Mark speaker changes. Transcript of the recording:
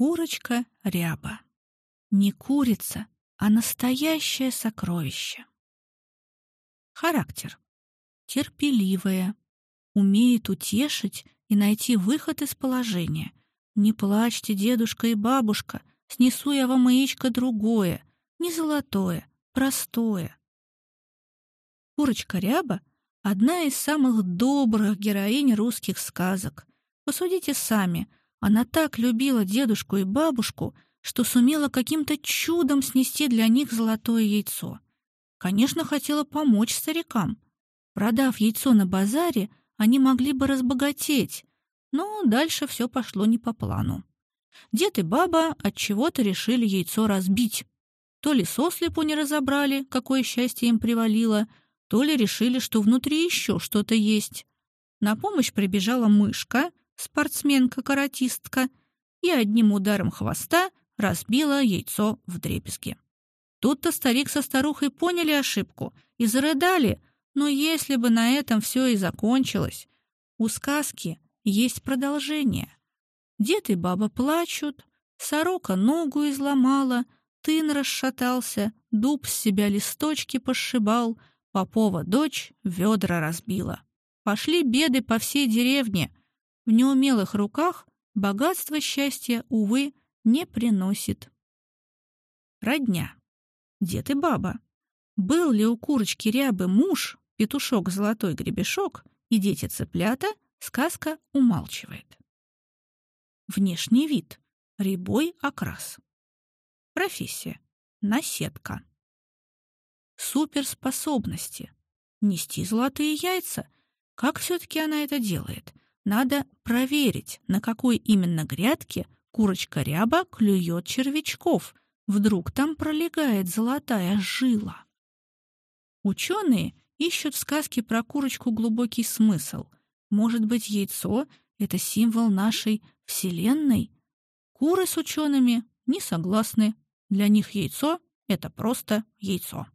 Speaker 1: Курочка ряба. Не курица, а настоящее сокровище. Характер. Терпеливая. Умеет утешить и найти выход из положения. Не плачьте, дедушка и бабушка, снесу я вам яичко другое, не золотое, простое. Курочка Ряба — одна из самых добрых героинь русских сказок. Посудите сами, она так любила дедушку и бабушку, что сумела каким-то чудом снести для них золотое яйцо. Конечно, хотела помочь старикам. Продав яйцо на базаре, они могли бы разбогатеть, но дальше все пошло не по плану. Дед и баба от чего то решили яйцо разбить. То ли сослепу не разобрали, какое счастье им привалило, то ли решили, что внутри еще что-то есть. На помощь прибежала мышка, спортсменка-каратистка, и одним ударом хвоста разбила яйцо в дребезги. Тут-то старик со старухой поняли ошибку и зарыдали, но если бы на этом все и закончилось, у сказки есть продолжение. Дед и баба плачут, сорока ногу изломала, тын расшатался, дуб с себя листочки пошибал, Попова дочь ведра разбила. Пошли беды по всей деревне. В неумелых руках богатство счастья, увы, не приносит. Родня. Дед и баба. Был ли у курочки рябы муж, петушок золотой гребешок и дети-цыплята, сказка умалчивает. Внешний вид. Рябой окрас. Профессия. Наседка. Суперспособности. Нести золотые яйца. Как все-таки она это делает? Надо проверить, на какой именно грядке курочка ряба клюет червячков. Вдруг там пролегает золотая жила. Ученые ищут в сказке про курочку глубокий смысл. Может быть, яйцо — это символ нашей Вселенной? Куры с учеными не согласны. Для них яйцо — это просто яйцо.